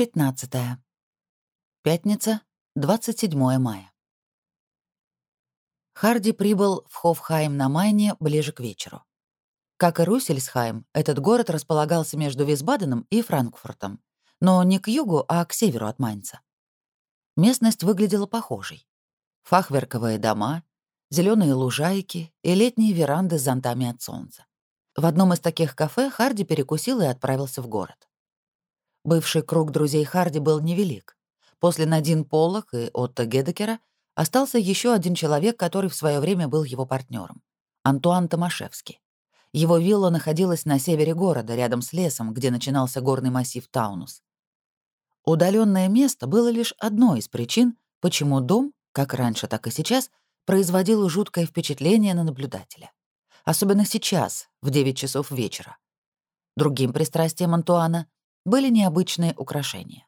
15. Пятница, 27 мая. Харди прибыл в Хофхайм на Майне ближе к вечеру. Как и Руссельсхайм, этот город располагался между Висбаденом и Франкфуртом, но не к югу, а к северу от Майнца. Местность выглядела похожей. Фахверковые дома, зеленые лужайки и летние веранды с зонтами от солнца. В одном из таких кафе Харди перекусил и отправился в город. Бывший круг друзей Харди был невелик. После Надин Поллок и Отто Гедекера остался еще один человек, который в свое время был его партнером — Антуан Томашевский. Его вилла находилась на севере города, рядом с лесом, где начинался горный массив Таунус. Удаленное место было лишь одной из причин, почему дом, как раньше, так и сейчас, производил жуткое впечатление на наблюдателя. Особенно сейчас, в 9 часов вечера. Другим пристрастием Антуана были необычные украшения.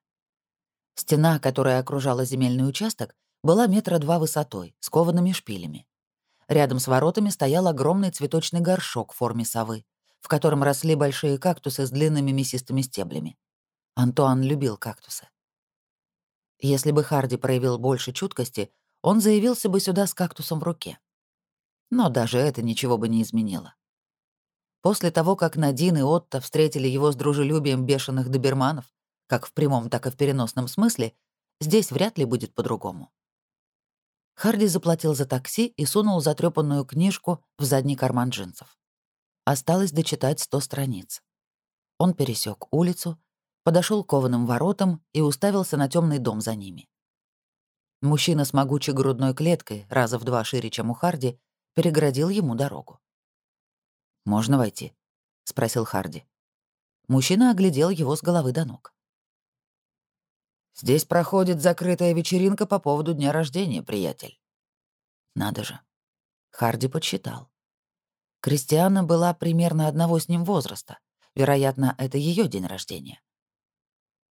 Стена, которая окружала земельный участок, была метра два высотой, с коваными шпилями. Рядом с воротами стоял огромный цветочный горшок в форме совы, в котором росли большие кактусы с длинными мясистыми стеблями. Антуан любил кактусы. Если бы Харди проявил больше чуткости, он заявился бы сюда с кактусом в руке. Но даже это ничего бы не изменило. После того, как Надин и Отто встретили его с дружелюбием бешеных доберманов, как в прямом, так и в переносном смысле, здесь вряд ли будет по-другому. Харди заплатил за такси и сунул затрепанную книжку в задний карман джинсов. Осталось дочитать сто страниц. Он пересек улицу, подошел к кованым воротам и уставился на темный дом за ними. Мужчина с могучей грудной клеткой, раза в два шире, чем у Харди, переградил ему дорогу. «Можно войти?» — спросил Харди. Мужчина оглядел его с головы до ног. «Здесь проходит закрытая вечеринка по поводу дня рождения, приятель». «Надо же». Харди подсчитал. Кристиана была примерно одного с ним возраста. Вероятно, это ее день рождения.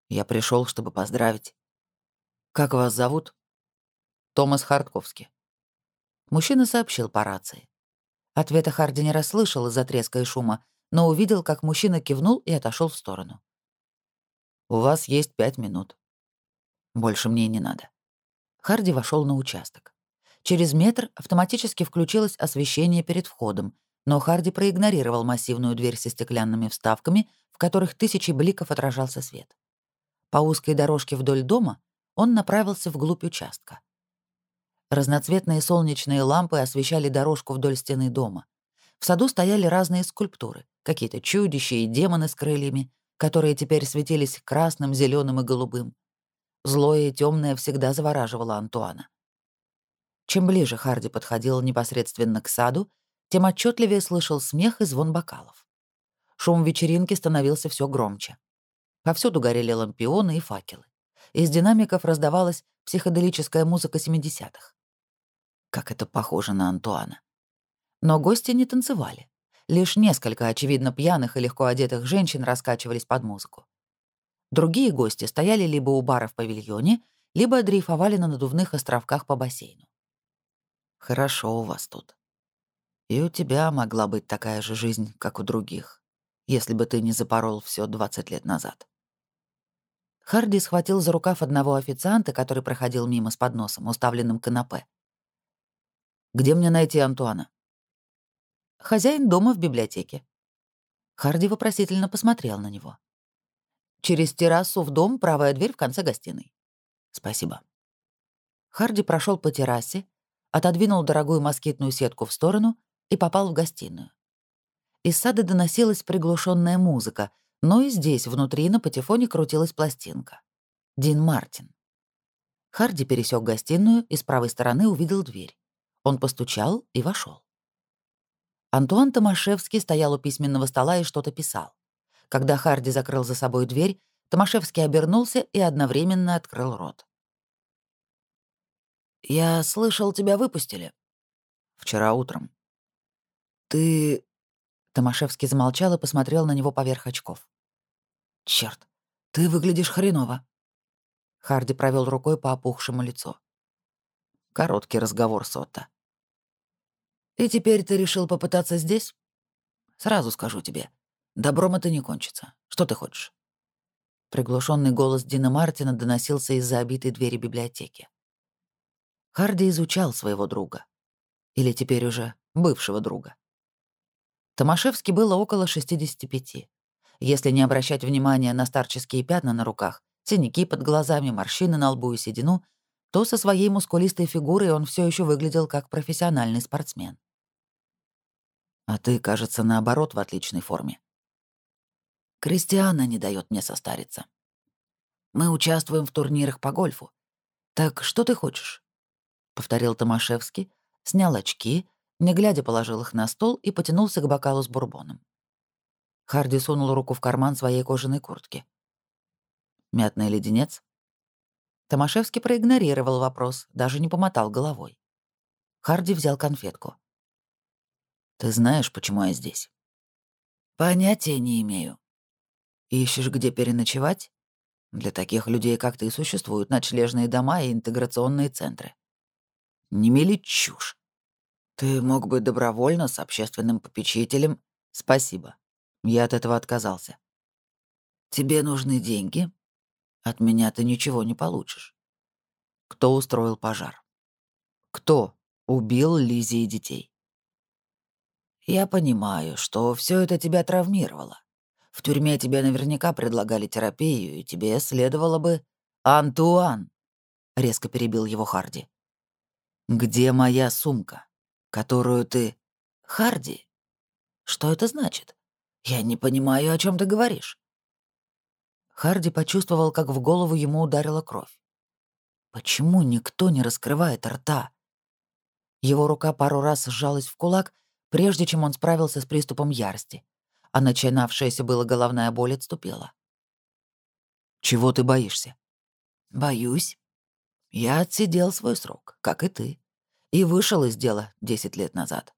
Я пришел, чтобы поздравить. «Как вас зовут?» «Томас Хартковский». Мужчина сообщил по рации. Ответа Харди не расслышал из-за треска и шума, но увидел, как мужчина кивнул и отошел в сторону. «У вас есть пять минут. Больше мне не надо». Харди вошел на участок. Через метр автоматически включилось освещение перед входом, но Харди проигнорировал массивную дверь со стеклянными вставками, в которых тысячи бликов отражался свет. По узкой дорожке вдоль дома он направился вглубь участка. Разноцветные солнечные лампы освещали дорожку вдоль стены дома. В саду стояли разные скульптуры, какие-то чудища и демоны с крыльями, которые теперь светились красным, зеленым и голубым. Злое и темное всегда завораживало Антуана. Чем ближе Харди подходил непосредственно к саду, тем отчетливее слышал смех и звон бокалов. Шум вечеринки становился все громче. Повсюду горели лампионы и факелы. Из динамиков раздавалась психоделическая музыка 70-х. Как это похоже на Антуана. Но гости не танцевали. Лишь несколько, очевидно, пьяных и легко одетых женщин раскачивались под музыку. Другие гости стояли либо у бара в павильоне, либо дрейфовали на надувных островках по бассейну. «Хорошо у вас тут. И у тебя могла быть такая же жизнь, как у других, если бы ты не запорол все 20 лет назад». Харди схватил за рукав одного официанта, который проходил мимо с подносом, уставленным канапе, где мне найти Антуана?» «Хозяин дома в библиотеке». Харди вопросительно посмотрел на него. «Через террасу в дом, правая дверь в конце гостиной». «Спасибо». Харди прошел по террасе, отодвинул дорогую москитную сетку в сторону и попал в гостиную. Из сада доносилась приглушенная музыка, но и здесь, внутри, на патефоне крутилась пластинка. Дин Мартин. Харди пересек гостиную и с правой стороны увидел дверь. Он постучал и вошел. Антуан Томашевский стоял у письменного стола и что-то писал. Когда Харди закрыл за собой дверь, Томашевский обернулся и одновременно открыл рот. «Я слышал, тебя выпустили». «Вчера утром». «Ты...» Томашевский замолчал и посмотрел на него поверх очков. «Чёрт, ты выглядишь хреново». Харди провел рукой по опухшему лицу. Короткий разговор Сотта. «И теперь ты решил попытаться здесь? Сразу скажу тебе, добром это не кончится. Что ты хочешь?» Приглушенный голос Дина Мартина доносился из-за обитой двери библиотеки. Харди изучал своего друга. Или теперь уже бывшего друга. Томашевский было около 65. Если не обращать внимания на старческие пятна на руках, синяки под глазами, морщины на лбу и седину, то со своей мускулистой фигурой он все еще выглядел как профессиональный спортсмен. А ты, кажется, наоборот, в отличной форме. Кристиана не дает мне состариться. Мы участвуем в турнирах по гольфу. Так что ты хочешь? Повторил Томашевский, снял очки, не глядя положил их на стол и потянулся к бокалу с бурбоном. Харди сунул руку в карман своей кожаной куртки. «Мятный леденец?» Томашевский проигнорировал вопрос, даже не помотал головой. Харди взял конфетку. «Ты знаешь, почему я здесь?» «Понятия не имею». «Ищешь, где переночевать?» «Для таких людей, как ты, существуют ночлежные дома и интеграционные центры». «Не мели чушь. Ты мог бы добровольно с общественным попечителем...» «Спасибо. Я от этого отказался». «Тебе нужны деньги?» От меня ты ничего не получишь. Кто устроил пожар? Кто убил Лизи и детей? Я понимаю, что все это тебя травмировало. В тюрьме тебе наверняка предлагали терапию, и тебе следовало бы... Антуан! Резко перебил его Харди. Где моя сумка, которую ты... Харди? Что это значит? Я не понимаю, о чем ты говоришь. Харди почувствовал, как в голову ему ударила кровь. Почему никто не раскрывает рта? Его рука пару раз сжалась в кулак, прежде чем он справился с приступом ярости, а начинавшаяся была головная боль отступила. «Чего ты боишься?» «Боюсь. Я отсидел свой срок, как и ты, и вышел из дела десять лет назад».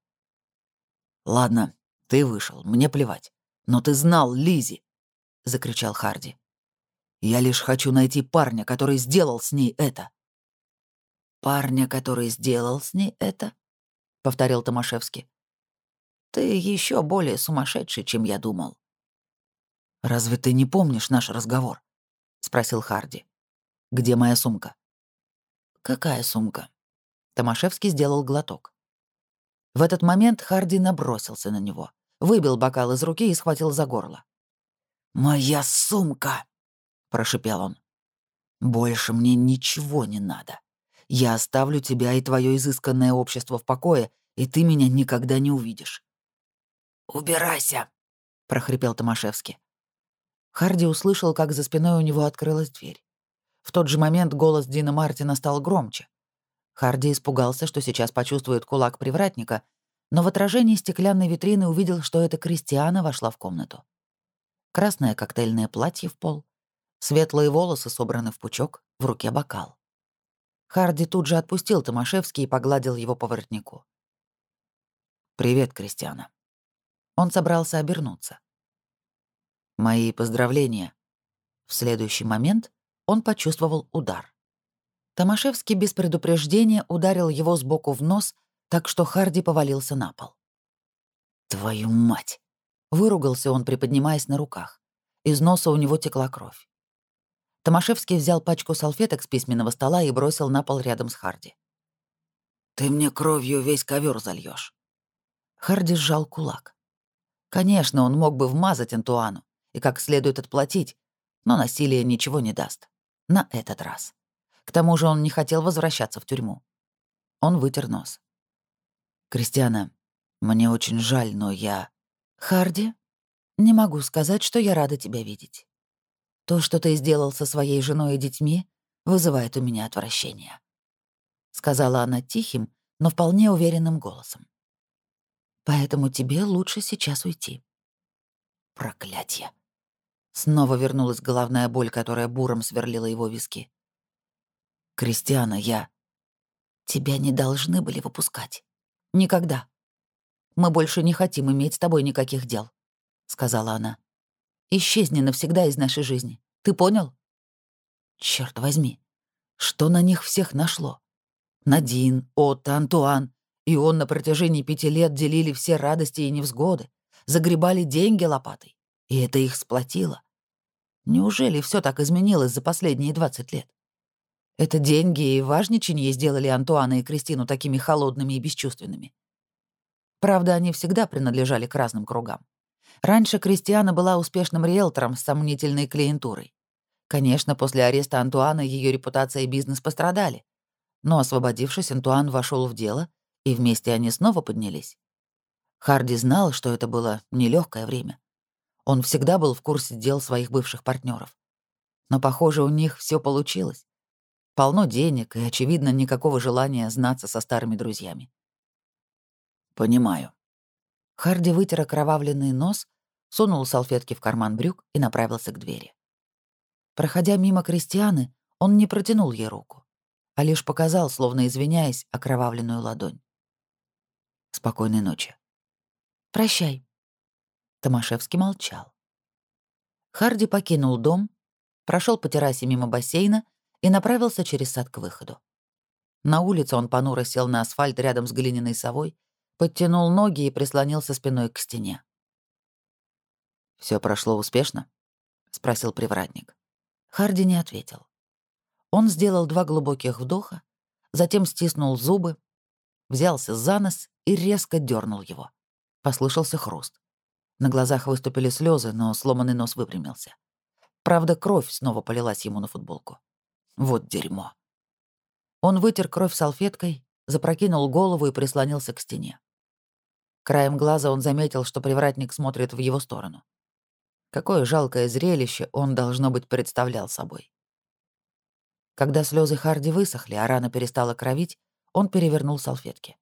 «Ладно, ты вышел, мне плевать. Но ты знал Лизи, закричал Харди. Я лишь хочу найти парня, который сделал с ней это». «Парня, который сделал с ней это?» — повторил Томашевский. «Ты еще более сумасшедший, чем я думал». «Разве ты не помнишь наш разговор?» — спросил Харди. «Где моя сумка?» «Какая сумка?» Томашевский сделал глоток. В этот момент Харди набросился на него, выбил бокал из руки и схватил за горло. «Моя сумка!» Прошипел он. «Больше мне ничего не надо. Я оставлю тебя и твое изысканное общество в покое, и ты меня никогда не увидишь». «Убирайся!» — прохрипел Томашевский. Харди услышал, как за спиной у него открылась дверь. В тот же момент голос Дина Мартина стал громче. Харди испугался, что сейчас почувствует кулак привратника, но в отражении стеклянной витрины увидел, что это Кристиана вошла в комнату. Красное коктейльное платье в пол, Светлые волосы собраны в пучок, в руке бокал. Харди тут же отпустил Томашевский и погладил его по воротнику. «Привет, Кристиана». Он собрался обернуться. «Мои поздравления». В следующий момент он почувствовал удар. Томашевский без предупреждения ударил его сбоку в нос, так что Харди повалился на пол. «Твою мать!» — выругался он, приподнимаясь на руках. Из носа у него текла кровь. Томашевский взял пачку салфеток с письменного стола и бросил на пол рядом с Харди. «Ты мне кровью весь ковер зальешь. Харди сжал кулак. Конечно, он мог бы вмазать Антуану и как следует отплатить, но насилие ничего не даст. На этот раз. К тому же он не хотел возвращаться в тюрьму. Он вытер нос. «Кристиана, мне очень жаль, но я...» «Харди, не могу сказать, что я рада тебя видеть. То, что ты сделал со своей женой и детьми, вызывает у меня отвращение», — сказала она тихим, но вполне уверенным голосом. «Поэтому тебе лучше сейчас уйти». Проклятье. Снова вернулась головная боль, которая буром сверлила его виски. «Кристиана, я...» «Тебя не должны были выпускать. Никогда. Мы больше не хотим иметь с тобой никаких дел», — сказала она. Исчезни навсегда из нашей жизни. Ты понял? Черт возьми, что на них всех нашло? Надин, Отто, Антуан. И он на протяжении пяти лет делили все радости и невзгоды, загребали деньги лопатой. И это их сплотило. Неужели все так изменилось за последние 20 лет? Это деньги и важничание сделали Антуана и Кристину такими холодными и бесчувственными. Правда, они всегда принадлежали к разным кругам. Раньше Кристиана была успешным риэлтором с сомнительной клиентурой. Конечно, после ареста Антуана ее репутация и бизнес пострадали. Но, освободившись, Антуан вошел в дело, и вместе они снова поднялись. Харди знал, что это было нелегкое время. Он всегда был в курсе дел своих бывших партнеров. Но, похоже, у них все получилось. Полно денег и, очевидно, никакого желания знаться со старыми друзьями. «Понимаю». Харди вытер окровавленный нос, сунул салфетки в карман брюк и направился к двери. Проходя мимо Кристианы, он не протянул ей руку, а лишь показал, словно извиняясь, окровавленную ладонь. «Спокойной ночи». «Прощай». Томашевский молчал. Харди покинул дом, прошел по террасе мимо бассейна и направился через сад к выходу. На улице он понуро сел на асфальт рядом с глиняной совой, подтянул ноги и прислонился спиной к стене. Все прошло успешно?» — спросил привратник. Харди не ответил. Он сделал два глубоких вдоха, затем стиснул зубы, взялся за нос и резко дернул его. Послышался хруст. На глазах выступили слезы, но сломанный нос выпрямился. Правда, кровь снова полилась ему на футболку. Вот дерьмо. Он вытер кровь салфеткой, запрокинул голову и прислонился к стене. Краем глаза он заметил, что привратник смотрит в его сторону. Какое жалкое зрелище он, должно быть, представлял собой. Когда слезы Харди высохли, а рана перестала кровить, он перевернул салфетки.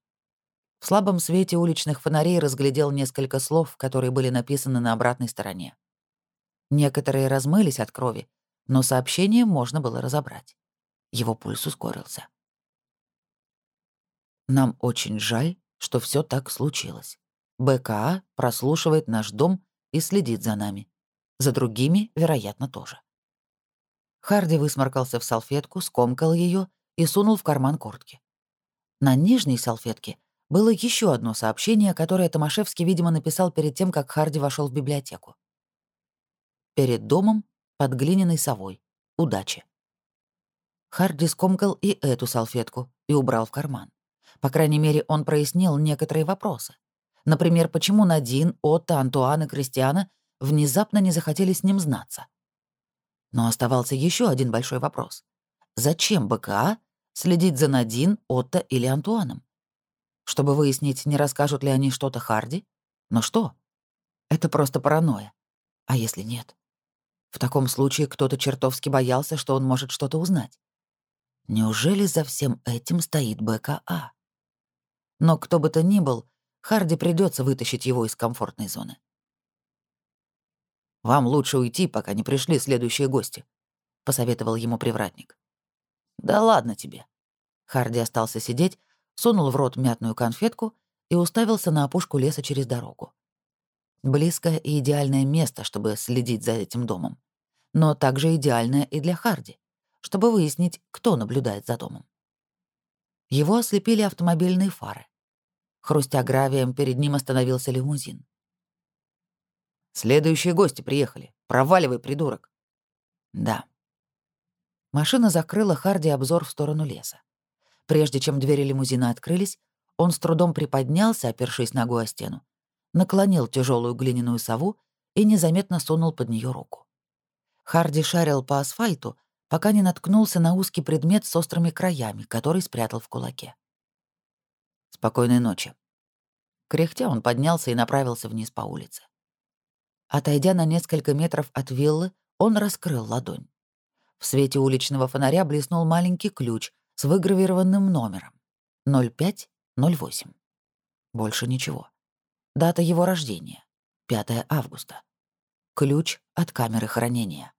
В слабом свете уличных фонарей разглядел несколько слов, которые были написаны на обратной стороне. Некоторые размылись от крови, но сообщение можно было разобрать. Его пульс ускорился. Нам очень жаль, что все так случилось. БКА прослушивает наш дом и следит за нами. За другими, вероятно, тоже. Харди высморкался в салфетку, скомкал ее и сунул в карман куртки. На нижней салфетке было еще одно сообщение, которое Томашевский, видимо, написал перед тем, как Харди вошел в библиотеку. Перед домом под глиняной совой. Удачи. Харди скомкал и эту салфетку и убрал в карман. По крайней мере, он прояснил некоторые вопросы. Например, почему Надин, Отто, Антуан и Кристиана внезапно не захотели с ним знаться. Но оставался еще один большой вопрос. Зачем БКА следить за Надин, Отто или Антуаном? Чтобы выяснить, не расскажут ли они что-то Харди? Но что? Это просто паранойя. А если нет? В таком случае кто-то чертовски боялся, что он может что-то узнать. Неужели за всем этим стоит БКА? Но кто бы то ни был, Харди придется вытащить его из комфортной зоны. «Вам лучше уйти, пока не пришли следующие гости», — посоветовал ему привратник. «Да ладно тебе». Харди остался сидеть, сунул в рот мятную конфетку и уставился на опушку леса через дорогу. Близкое и идеальное место, чтобы следить за этим домом. Но также идеальное и для Харди, чтобы выяснить, кто наблюдает за домом. Его ослепили автомобильные фары. Хрустя гравием, перед ним остановился лимузин. «Следующие гости приехали. Проваливай, придурок». «Да». Машина закрыла Харди обзор в сторону леса. Прежде чем двери лимузина открылись, он с трудом приподнялся, опершись ногой о стену, наклонил тяжелую глиняную сову и незаметно сунул под нее руку. Харди шарил по асфальту, пока не наткнулся на узкий предмет с острыми краями, который спрятал в кулаке. «Спокойной ночи». Кряхтя он поднялся и направился вниз по улице. Отойдя на несколько метров от виллы, он раскрыл ладонь. В свете уличного фонаря блеснул маленький ключ с выгравированным номером. 0508. Больше ничего. Дата его рождения — 5 августа. Ключ от камеры хранения.